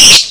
you